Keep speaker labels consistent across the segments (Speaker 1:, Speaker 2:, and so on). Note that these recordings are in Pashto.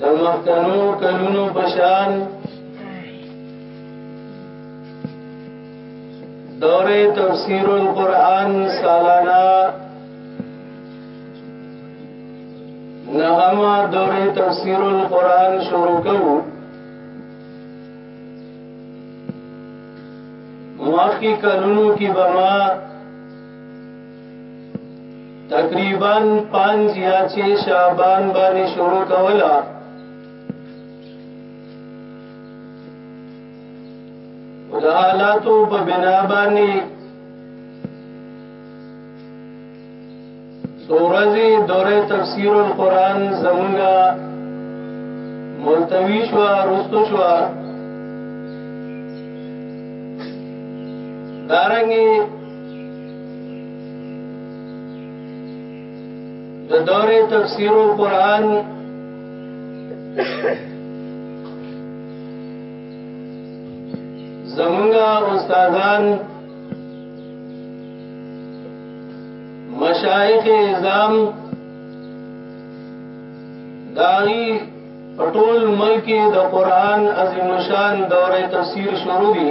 Speaker 1: د مخکنو کلونو پشان دوره تفسیر القرآن سالانه نهما دوره تفسیر القرآن شروع کوو مخی کلونو کی بما تقریبا 5 یا 6 شعبان باندې شروع کولا د حالاتو په بنا باندې سورزی دوره تفسیر القرآن زمونگا ملتوی شوا رستو شوا دارنگی د دورې تفسیر القرآن زمونږه استادان مشایخ اعظام داغي پټول ملک د قرآن عظیم شان دورې تفسیر شروع دي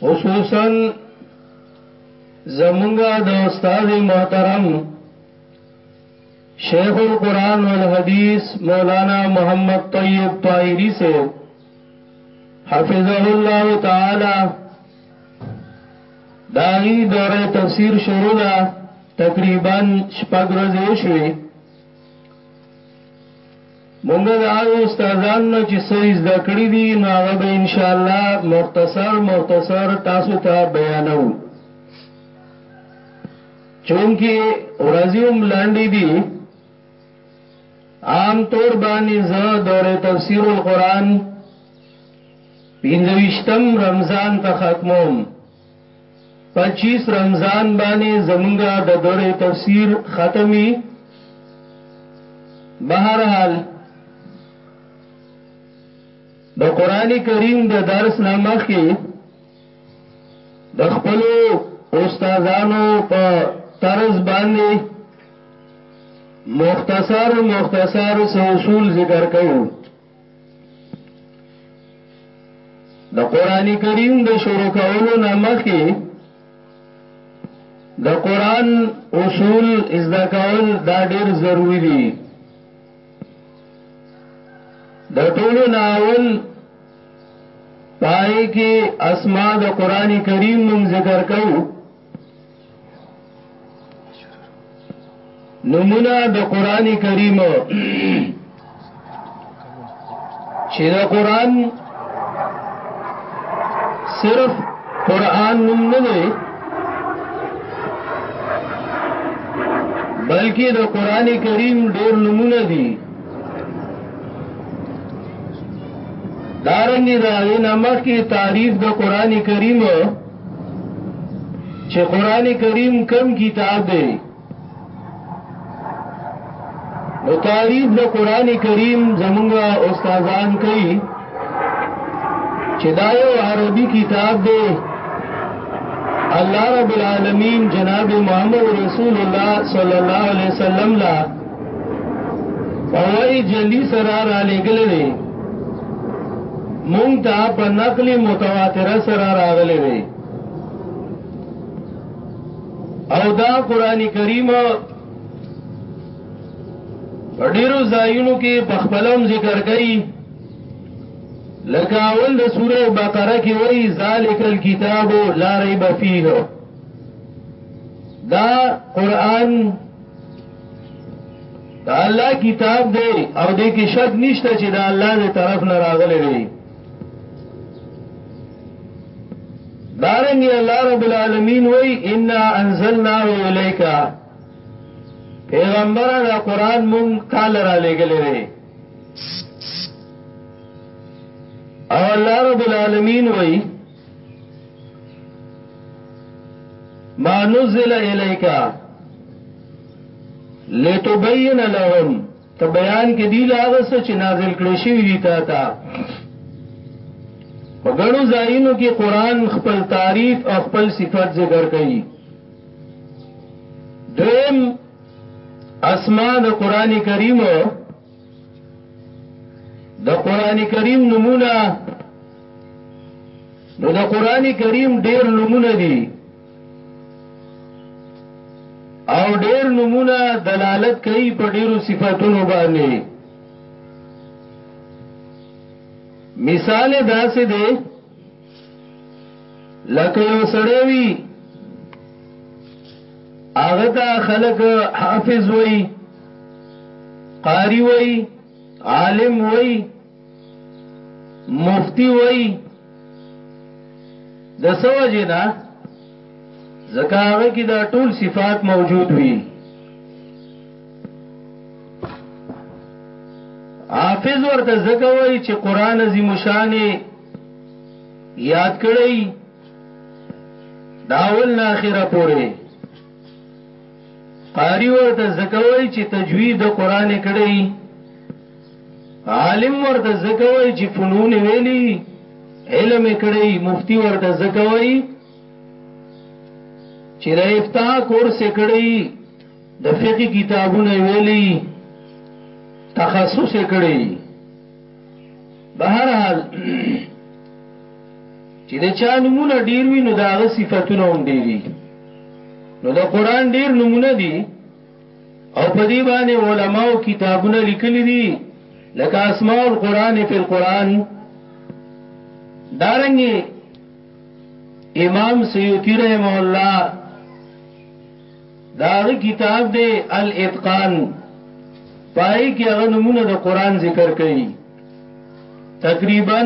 Speaker 1: خصوصا زمونږه د استاد محترم شیخ القرآن والحدیث مولانا محمد طیب طاهری سے حفظه الله تعالی داغی دوره تفسیر شروع ده تقریبا شپږ ورځې وشوي مونږ د هغه استادان نه چې سوي زده کړی دي نو هغه به ان شاء الله مختصر مختصر تاسو ته بیانو چونکی ورځی هم لنډی دی عام طور باندې زه دوره تفسیر القرآن پینځوشتم رمضان ته ختموم 25 رمضان باندې زمونږه د دوره تفسیر ختمي بهر حال د قران کریم د درس نامخ کې د خپلو استادانو په طرز باندې مختصر مختصر سو اصول ذکر کوي د قران کریم د شروع کولو نامخ کې د قران اصول ازدا کول دا ډیر ضروری دي د ټولو ناول پای کې اسماء د قران کریم نوم ذکر کوو نمونه د قران کریم چې د قران صرف قران نوم نه دی بلکې د قران کریم ډېر نمونه دي دارنګي دا نمخ کی تعریف د قران کریم چې قران کریم کم کتاب دی نو تعریف د قران کریم زمونږ استادان کوي چې دا یو عربي کتاب دی الله رب العالمین جناب محمد رسول الله صلی الله علیه وسلم لا پای جلی سره را لګل دي مونږ ته په نقل متواتر سره راغلي دي او دا قران کریم ډیرو ځایونو کې په خپلوم ذکر کوي لکه اول د سوره بقره کې وایي ذالک الکتاب لا ریب فیه دا قران دا الله کتاب دی او دې کې شک نشته چې دا الله دې طرف نه راغلی دی دارنګ الله رب العالمین وای ان انزلناه الیک پیغمبر دا قران مون تعالی را لګلې دی او الله رب العالمین وای ما نزل الیک لتبین لهم ته بیان کې دی لاغه څه چې نازل کړی شوی دی تا ته په غنو ځایونو کې قران خپل تعریف او خپل صفات ذکر کوي دیم اسماء د قران کریم د قران کریم نمونه نو د قران کریم ډیر نمونه دي او ډیر نمونه دلالت کوي په ډیرو صفاتونو باندې مثال داسې دی لکه یو سړی وی هغه ته خلق حافظ وای قاری وای عالم وای مفتی وای د سو جنا زکه هغه کې دا ټول صفات موجود وي حافظ ورته زکه وای چې قران عظیم شانه یاد کړئ داول نه اخره پوره قاری ورته زکوي چې تجوید د قران کړي عالم ورته زکوي چې فنون ویلي علم کړي مفتی ورته زکوي چې د افتا کورس کړي د فقہی کتابونه ویلي تخصص کړي بهر حال چې د چا نمونه ډیر وي نو دا غ صفاتونه هم ډیری نو د قران ډیر نمونه دي او په دې باندې علماو کتابونه لیکلي دي لکه اسماء القرآن فی القرآن دارنګي امام سیوطی رحمه الله دا هغه کتاب دی الاتقان پای کې هغه نمونه د قران ذکر کړي تقریبا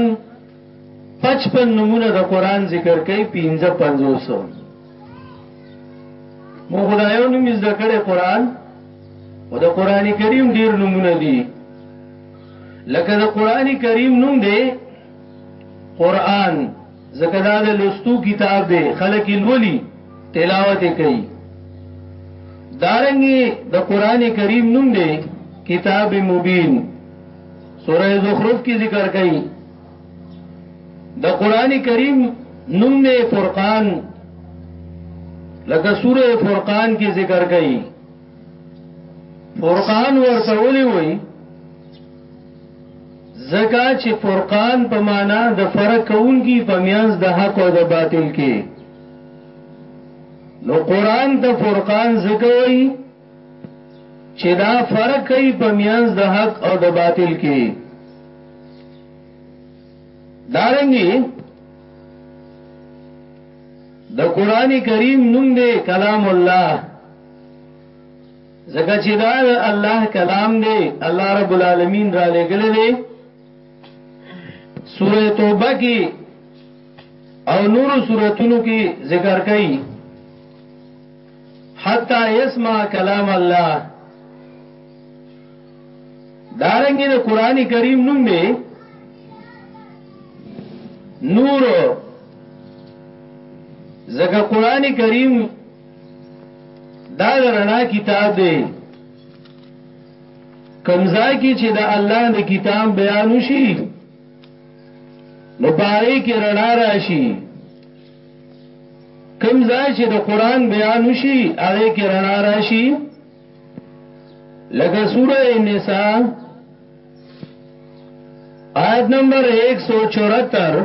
Speaker 1: 55 نمونه د قران ذکر کړي 5500 مو خدایو نوم ذکر قران او د قران کریم ډیر نمونه دي لکه د قران کریم نوم دی قران ځکه دا د لوستو کتاب دی خلک یې لولي تلاوت یې کوي دارنګي د دا قران کریم نوم دی کتاب مبین سوره زخرف کې ذکر کړي د دا قران کریم نوم دی فرقان لکه سوره فرقان کې ذکر کړي فرقان ورته ولي وي زکا چې فرقان په معنا د فرق کوونکی په میانس د حق او د باطل کې نو قران ته فرقان زکوي چې دا فرق کوي په میانس د حق او د باطل کې دارنګي د قران کریم نوم دی کلام الله ځکه چې دا د الله کلام دی الله رب العالمین را لګلې دی سوره توبه کې او نور سوراتونو کې ذکر کړي حتا يسمع کلام الله دارنګ د قران کریم نوم دی نور زکه قران کریم دا رڼا کتاب دی کمزای کی چې د الله د کتاب بیان شي نو پاره کې رڼا راشي کمزای چې د قران بیان شي هغه کې رڼا راشي لکه سوره النساء آیت نمبر 174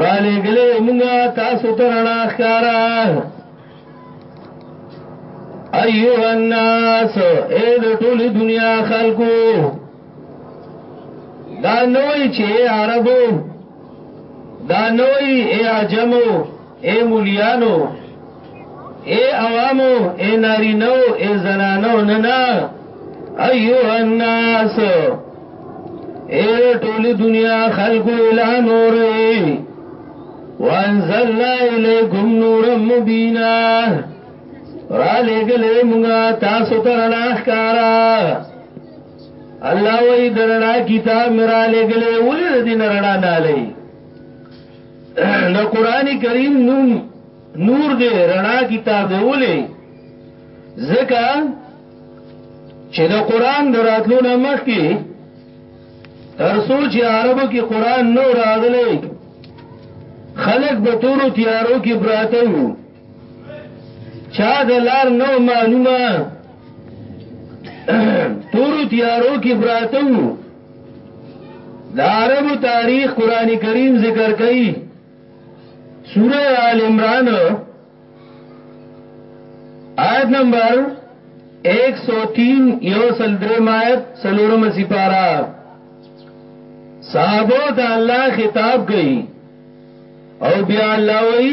Speaker 1: را لېږلې یو مونږه تاسو ته رڼا ښکارا ایو الناس اے د ټولې دنیا خلکو دا نوې چې عربو دا نوې اے عجمو اے مولیانو اے عوامو اے نارینو اے زنانو ننا ایوه الناس اے ټول دنیا خلق الا نور وانزلنا الیکم نورا مبینا را لګلې موږ تاسو ته رڼا ښکارا الله وی درنا کتاب میرا لګلې ولې دین رڼا نه لې د قران کریم نوم نور دی رڼا کتاب دی ولې ځکه چې د قران دراتلو نه مخکې تر سوچ عربو کې قران نو راغلی خلق به تورو تیارو کې براته وو چا د لار نو معلومه تورو تیارو کې براته وو د عربو تاریخ قران کریم ذکر کوي سوره آل عمران آیت نمبر 103 یو سل درم آیت سلورم سپارا صحابو ته الله خطاب کوي او بیا الله وایي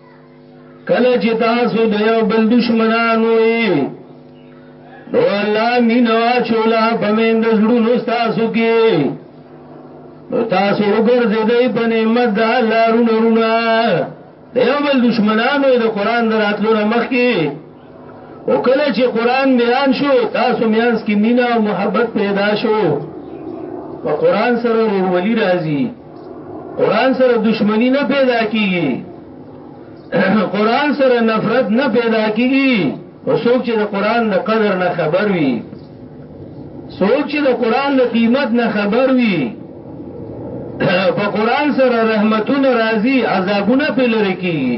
Speaker 1: کله چې تاسو د یو بل دشمنان وئ نو الله مینوا چولا پمند زړونو تاسو کې نو تاسو وګرځیدای په نعمت د الله رونو رونه د یو بل دشمنانو د قران دراتلو مخ کې او کله چې قران بیان شو تاسو میانس کې مینا او محبت پیدا شو په قران سره ورولي راځي قران سره دشمنی نه پیدا کیږي قران سره نفرت نه پیدا کیږي او څوک چې د قران د قدر نه خبر وي څوک چې د قران د قیمت نه خبر وي په قران سره رحمتونه راځي عذابونه په لری کیږي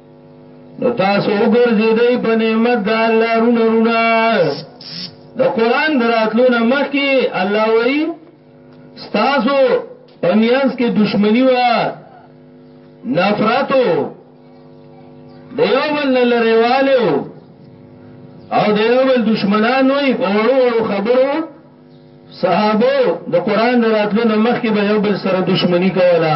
Speaker 1: نو تاسو وګرځیدئ په نعمت د الله رونه رونه د قران دراتلو نه مخکې الله وایي تاسو پمینس کې دشمنی وا نفرتو د یو بل نه لریواله او د یو بل دشمنان وي په وړو وړو خبرو صحابه د قران دراتلو نه مخکې به یو بل سره دشمنی کوله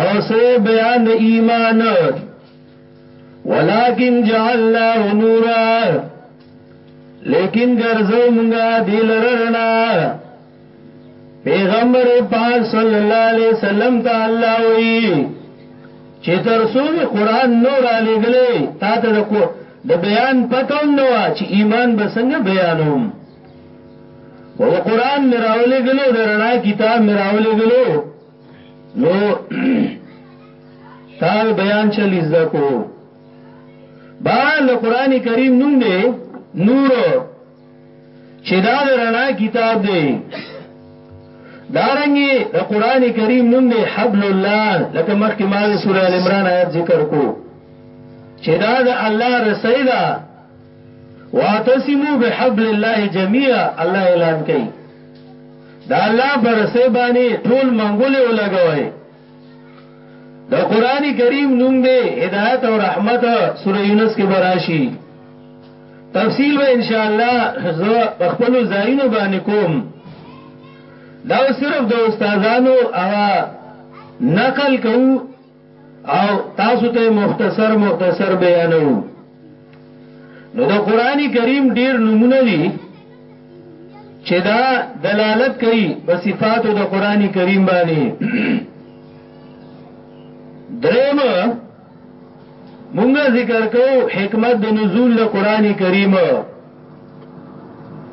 Speaker 1: او سه بیان د ایمان ولکن جعلناه نورا لیکن ګرځو مونږه دل رڼا پیغمبر پاک صلی الله علیه وسلم ته الله وی چې تر څو قرآن نور علی غلې تا ته د بیان پتوم نو چې ایمان به څنګه بیانوم او قرآن مراولې غلو د رڼا کتاب مراولې غلو نو تاو بیان چلی زده کو بهرحال د قران کریم نوم دی نور چې دا د رڼا کتاب دی دارنګي د دا قران کریم نوم دی حبل الله لکه مخکې ما د سوره ال عمران آیت ذکر کو چې دا د الله رسیدا واعتصموا بحبل الله جميعا الله اعلان کوي دا الله پر رسې باندې ټول منګولې ولګوي د قران کریم نوم دی هدایت او رحمت سوره یونس کې براشي تفصیل به ان شاء الله زه خپل زاینو باندې کوم دا صرف د استادانو هغه نقل کوو او تاسو ته مختصر مختصر بیانو نو د قران کریم ډیر نمونه دي چې دا دلالت کوي په صفاتو د قران کریم باندې دریم مونږه ذکر کو حکمت د نزول د قران کریم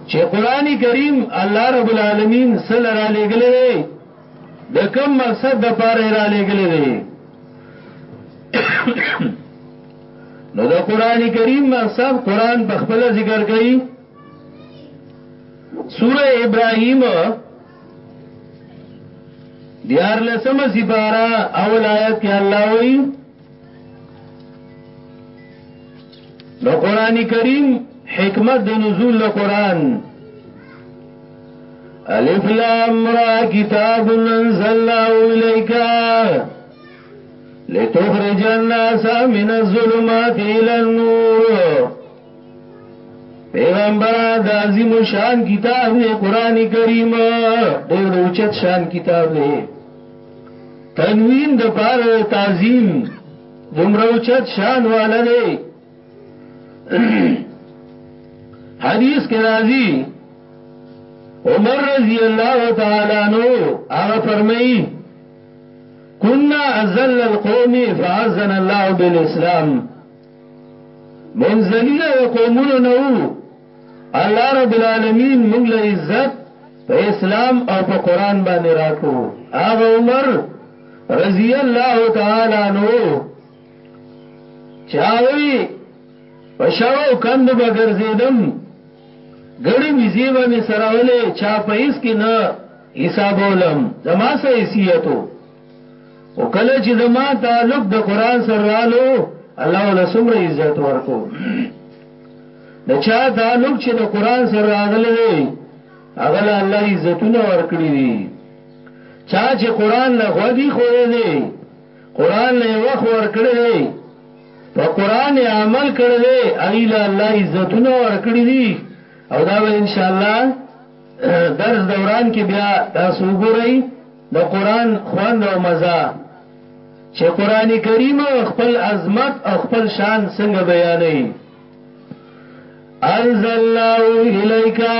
Speaker 1: چې قران کریم الله رب العالمین صلی الله علیه وسلم د کوم مقصد د پاره را لګلې دي نو د قران کریم مقصد قران په خپل ذکر کوي سوره ابراهیم دیار لسم سپارا اول آیت کې الله وایي نو قران کریم حکمت د نزول قران الف لام را کتاب انزلنا الیک لتخرج الناس من الظلمات الى النور پیغمبر د عظیم شان کتاب دی قران کریم ډېر اوچت شان کتاب دی تنوین د پاره تعظیم دومره اوچت شان والده حدیث کې راځي عمر رضی الله تعالی عنہ هغه فرمایي كنا ازل القوم فاذن الله بالاسلام منزلین او قومونو نو الله رب العالمین موږ له عزت په اسلام او په قران باندې راکو هغه عمر رضی الله تعالی عنہ چاوی پشاو کندو با گرزیدم گڑی ویزی با می سراولی چا پیس کی نا حسابولم زما سا حیثیتو او کله چې زما تعلق د قران سره رالو الله ولا سمره عزت ورکو د چا تعلق چې د قران سره راغلی دی هغه له الله عزتونه ورکړي دي چا چې قران له غوږی خورې دی قران له وخت ورکړی دی په قران عمل کړی دی ایله الله عزتونه ورکړی دی او دا به ان شاء الله درس دوران کې بیا تاسو وګورئ د قران خوند او مزه چې قران کریم خپل عظمت او خپل شان څنګه بیانوي انزل الله الیکا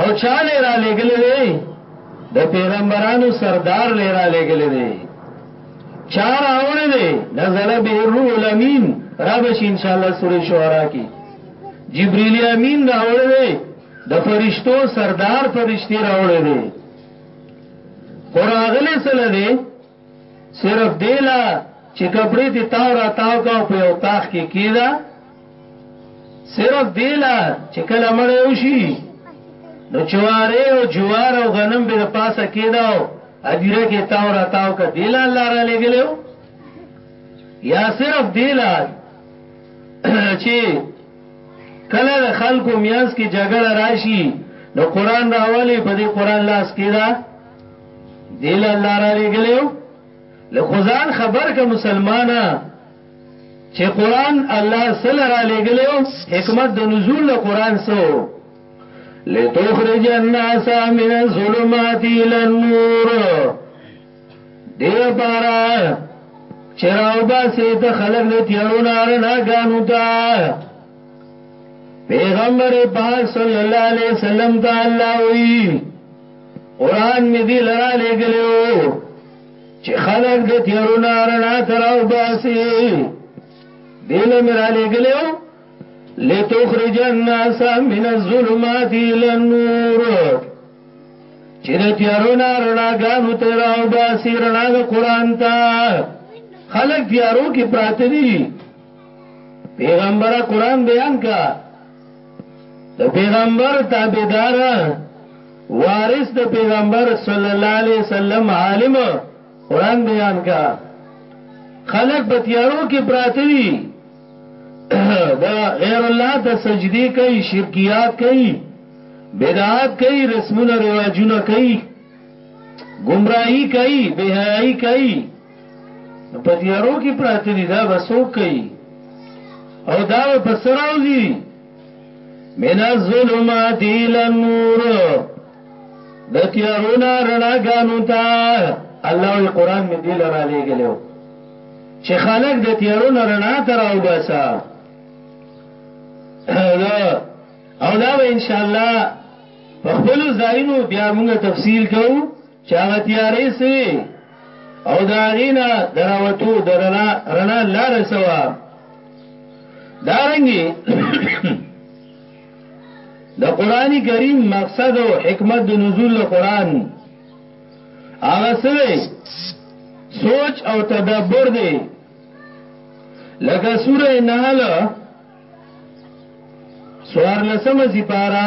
Speaker 1: او چا لرا لګلې دی د پیغمبرانو سردار لرا لګلې دی چار اوره دی نزل به الروح الامین را بش ان شاء الله سورې شعرا کې جبرئیل امین را اوره دی د فرشتو سردار فرشتي راوړې دي خو راغله سره دي صرف دیلا چې کپڑے دې تاو را تاو کا په یو تاخ کې کیدا صرف دیلا چې کله مړ یو شي نو چواره او جوار او غنم به د پاسه کیداو ادیره کې تاو را تاو کا دیلا الله را لګلو یا صرف دیلا چې کله د خلکو میانس کې جګړه راشي نو قران راولي په دې قران لاس کیدا دیل الله را لګلیو لخوزان خبر کا مسلمانا چې قران الله سل را لګلیو حکمت د نزول له قران سو لتخرج الناس من الظلمات الى النور دی بارا چراو با سي ته خلق دې تیړو نارنا غانو تا پیغمبر پاک صلی الله علیه وسلم تعالی وی قران می دی لرا لګلو چې خلق د تیرو نارنا تراو باسی دیل میرا لګلو لتخرج الناس من الظلمات الى النور چې د تیرو نارنا غانو تراو باسی رڼا د قران ته خلق تیارو کې پراته دي پیغمبره قران بیان کا د پیغمبر تابعدار وارث د پیغمبر صلی الله علیه وسلم عالم قران بیان کا خلق په تیارو کې پراته دي دا غیر الله ته سجدي کوي شرکیات کوي بدعات کوي رسمونه رواجونه کوي گمراهی کوي بهایي کوي په تیارو کې پراته دي دا به څوک کوي او دا به په سره وځي من الظلمات الى النور د تیارو نه رڼا غانو ته الله وی قران می دی لرا لګلو چې خلک د تیارو نه رڼا ته راو باسا او دا به ان شاء الله په خپل ځایونو بیا موږ تفصیل کوو چې هغه تیارې سوي او دا غینا دراوتو درنا رنا لار سوا دارنګي د دا قرآنی کریم مقصد او حکمت د نزول د قرآن هغه سره سوچ او تدبر دی لکه سوره نحل سوار لسمه سپاره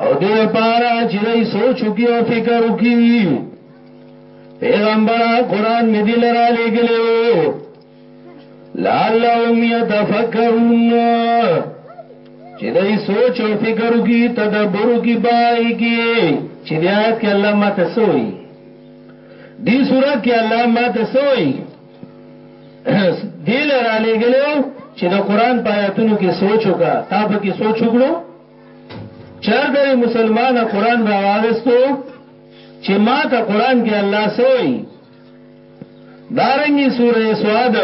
Speaker 1: او دې لپاره چې دای سوچ وکي او فکر وکي پیغمبر قرآن می دل را لګلو لعلهم يتفکرون چې دای سوچ او فکر وکي تدبر وکي پای کې چې د آیت کې الله ماته سوئی دی صورت کې الله ماته سوئی دل را لګلو چې د قرآن پایاتونو کې سوچ وکا تا په کې سوچ وکړو چرته مسلمان قران راوغستو چې ما ته قران کې الله سوئی دارنګي سوره سواد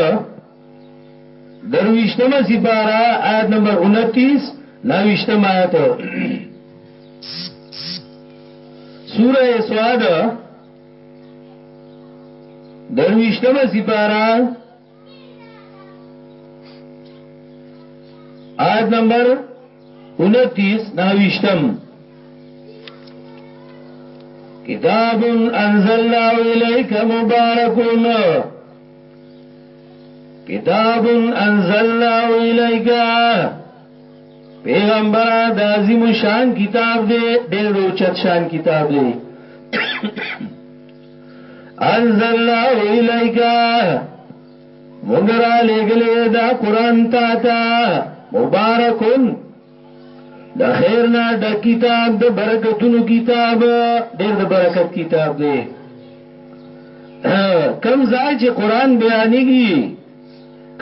Speaker 1: درويشتمه سپارا آیت نمبر 29 نويشتمه آیت سوره سواد درويشتمه سپارا آیت نمبر 29 ناویشتم کتاب انزلنا الیک مبارکون کتاب انزلنا الیک پیغمبر د عظیم شان کتاب دی ډېر اوچت شان کتاب دی انزل الله الیک مونږ را لګلې دا قران تا تا مبارکون د خیر نه د کتاب د برکتونو کتاب ډېر د برکت کتاب دی کم ځای چې قران بیانېږي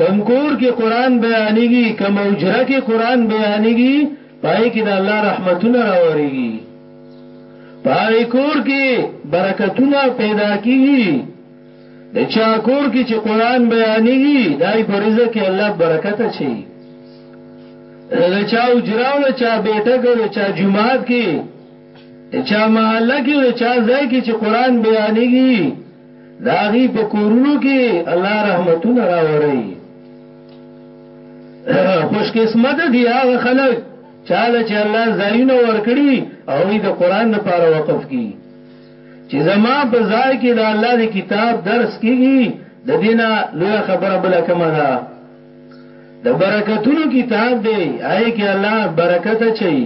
Speaker 1: کم کور کې قران بیانېږي کم اوجره کې قران بیانېږي پای کې د الله رحمتونه راوړيږي پای کور کې برکتونه پیدا کیږي د چا کور کې چې قران بیانېږي دای په رزق کې الله برکت اچي د چا اجراو د چا بیٹه کې د چا جمعات کې د چا محله کې د چا ځای کې چې قران بیانېږي داغي په کورونو کې الله رحمتونه راوړي خوش قسمت دي هغه خلک چاله چې الله ځایونه ورکړي وي او یې د قران لپاره وقف کړي چې زما په ځای کې د الله د کتاب درس کیږي د دینه لوی خبره بل کومه ده د برکتونو کتاب دی آی کې الله برکت چي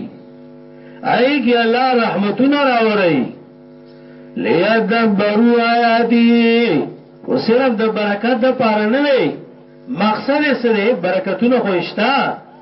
Speaker 1: آی کې الله رحمتونه راوړي لیدبروا آیاتی او صرف د برکت د پاره نه مقصد یې سره برکتونه خوښتا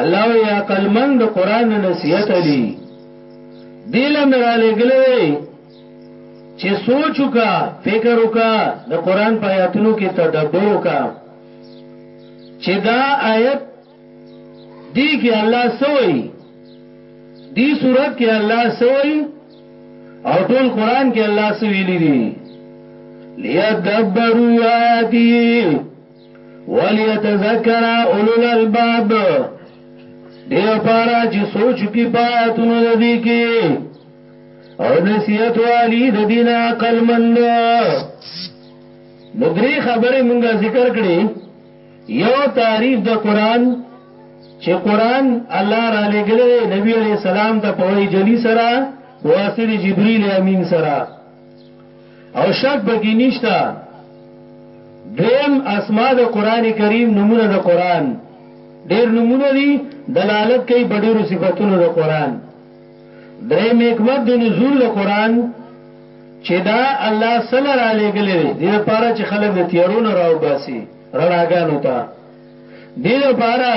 Speaker 1: الله وی عقل من د قران نه نصیحت علی دیله میرا لګلې چې سوچ وکا فکر وکا د قران په آیاتونو کې تدبر وکا چې دا آیت دی کې الله سوئی دی صورت کې الله سوئی او ټول قران کې الله سویلی دی لیدبروا آیاتی وليتذکر اولو الالباب دیو پارا چې سوچ کی پاتونو د دې کې او نصیحت والی د دین عقل مند نو درې خبرې مونږه ذکر کړې یو تعریف د قران چې قران الله را لګلې نبی علی سلام ته په وی جلی سره واسطه جبرئیل امین سره او شک بګی نشتا دویم اسماء د قران کریم نمونه د قران ډیر نمونه دي دلالت کوي په ډیرو صفاتونو د قران درې حکمت د نزول د قران چې دا الله صلی الله علیه ګلې دې لپاره چې خلک د تیارونو راو باسي رڼاګانو ته دې لپاره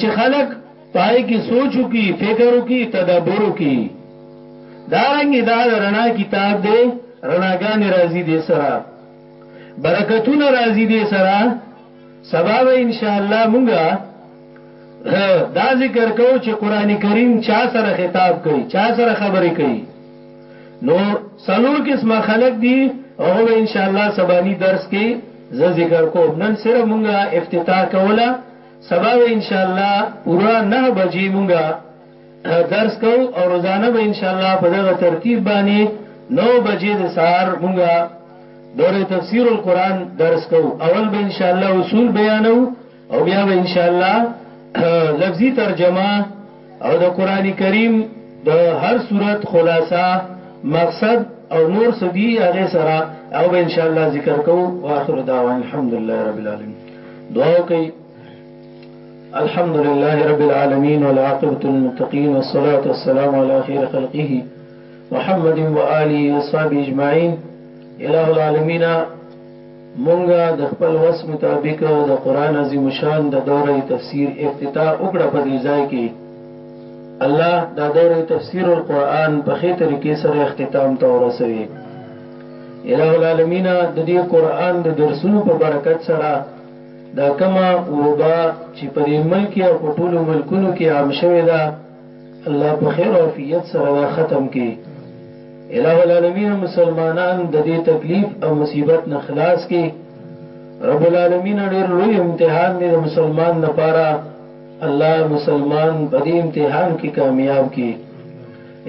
Speaker 1: چې خلک پای کې سوچ وکي فکر وکي تدبر وکي دا رنګي دا رڼا کتاب دی رڼاګان راضي دي سره برکتونه راضي دي سره سبب ان شاء الله مونږه دا ذکر کو چې قران کریم چا سره خطاب کوي چا سره خبرې کوي نو سلور قسمه خلق دي هغه به ان شاء الله سبانی درس کې زه ذکر کوم نن صرف مونږه افتتاح کوله سبا به ان شاء الله پورا 9 بجې مونږه درس کو او روزانه به ان شاء الله په دغه ترتیب باندې 9 بجې د سهار مونږه دوره تفسیر القرآن درس کو اول به ان شاء الله اصول بیانو او بیا به ان شاء الله لفظي ترجمه او د قران کریم د هر صورت خلاصه مقصد او نور سدي هغه سره او به ان شاء الله ذکر کو واخر دعوان الحمدلله رب العالمین دعا کوي الحمد لله رب العالمين والعاقبة للمتقين والصلاة والسلام على خير خلقه محمد وآله وصحبه اجمعين اله العالمين مونږ د خپل وس مطابق د قرآن عظیم الشان د دوره تفسیر افتتاح وکړه په دې ځای کې الله دا دوره تفسیر القرآن په خې طریقې سره اختتام ته ورسوي الہ العالمین د دې قران د درسونو په برکت سره دا کما وبا چې په دې ملک او په ټولو ملکونو کې عام شوه دا الله په خیر او عافیت سره دا ختم کړي الہ العالمین مسلمانان د دې تکلیف او مصیبت نه خلاص کړي رب العالمین ډېر لوی امتحان دی د مسلمان لپاره الله مسلمان په دې امتحان کې کامیاب کړي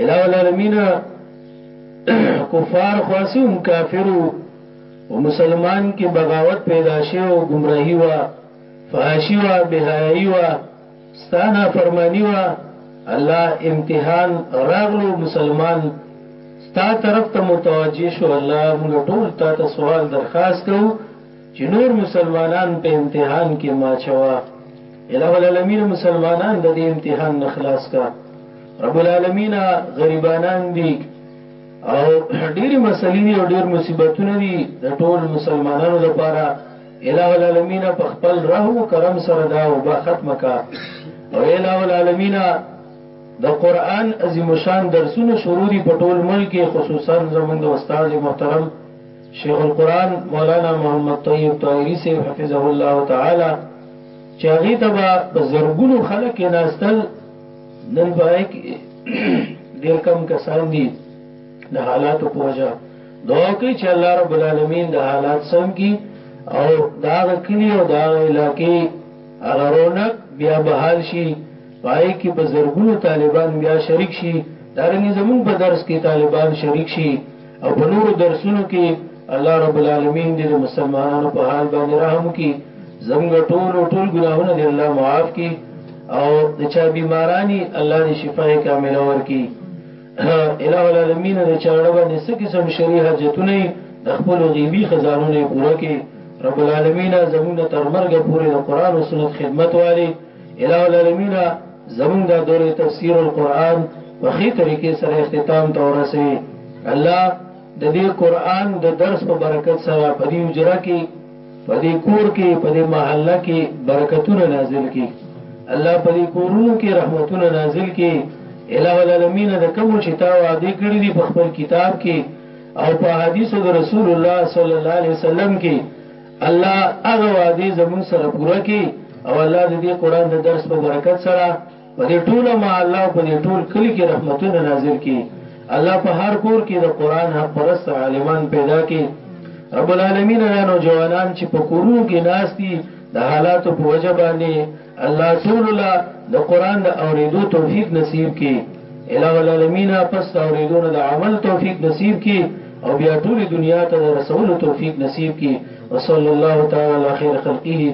Speaker 1: الہ العالمین کفار خاصی هم کافرو او مسلمان کې بغاوت پیدا شوه او گمراهی وا فحاشی وا بهایي وا ستا نافرمانی وه الله امتحان راغلو مسلمان ستا طرف ته متوجه شو الله موږ ټول تا ته سوال درخواست کو چې نور مسلمانان په امتحان کې ما چوا الہ العالمین مسلمانان د دې امتحان نه خلاص کا رب العالمین غریبانان دي او ډېری مسلې دي او ډېر مصیبتونه دي د ټول مسلمانانو لپاره الہ العالمین په خپل رحم او کرم سره دا او با ختم کا او الہ العالمین د قران عظیم شان درسونه شروع دي په ټول ملک خصوصا زموږ د استاد محترم شیخ القران مولانا محمد طیب طاهری سی حفظه الله تعالی چې هغه تبا په زرګونو خلک ناستل نن پای کې ډیر کم کسان دي د حالاتو په وجه دعا وکړي چې الله رب العالمین د حالات سم کی او دا غکلی او دا غ علاقې هغه رونق بیا بحال شي پای کې په زرګونو طالبان بیا شریک شي دارنګ زمون په درس کې طالبان شریک شي او په نورو درسونو کې الله رب العالمین دې د مسلمانانو په حال باندې رحم وکړي زموږ ټول ټول ګناهونه دې الله معاف کړي او د چا بیمارانی الله دې شفای کامله ورکړي الہ العالمین دې چاړه باندې څه قسم شری حاجتونه د خپل غیبی خزانو نه پوره کې رب العالمین زمونږ تر مرګ پورې د قران او سنت خدمت والی الہ العالمین زمونږ د دورې تفسیر القرآن په خې طریقې سره اختتام ته ورسوي الله د دې قرآن د درس په برکت سره په دې اجرا کې په دې کور کې په دې محله کې برکتونه نازل کړي الله په دې کورونو کې رحمتونه نازل کړي الہ العالمین د کوم چې تا وعده کړې دي په خپل کتاب کې او په حدیثو د رسول الله صلی الله علیه وسلم کې الله هغه وعده زمون سره پوره کړي او الله دې قرآن د درس په برکت سره په دې ټوله محله او په دې ټول کلی کې رحمتونه نازل کړي الله په هر کور کې د قران حق پرست عالمان پیدا کړي رب العالمین دا نوجوانان چې په کورونو کې ناس دي د حالاتو په وجه باندې الله ټول لا د قران د اوریدو توفیق نصیب کړي الہ العالمین پس اوریدو نه د عمل توفیق نصیب کړي او بیا ټول دنیا ته رسول توفیق نصیب کړي وصلی الله تعالی علی خیر خلقه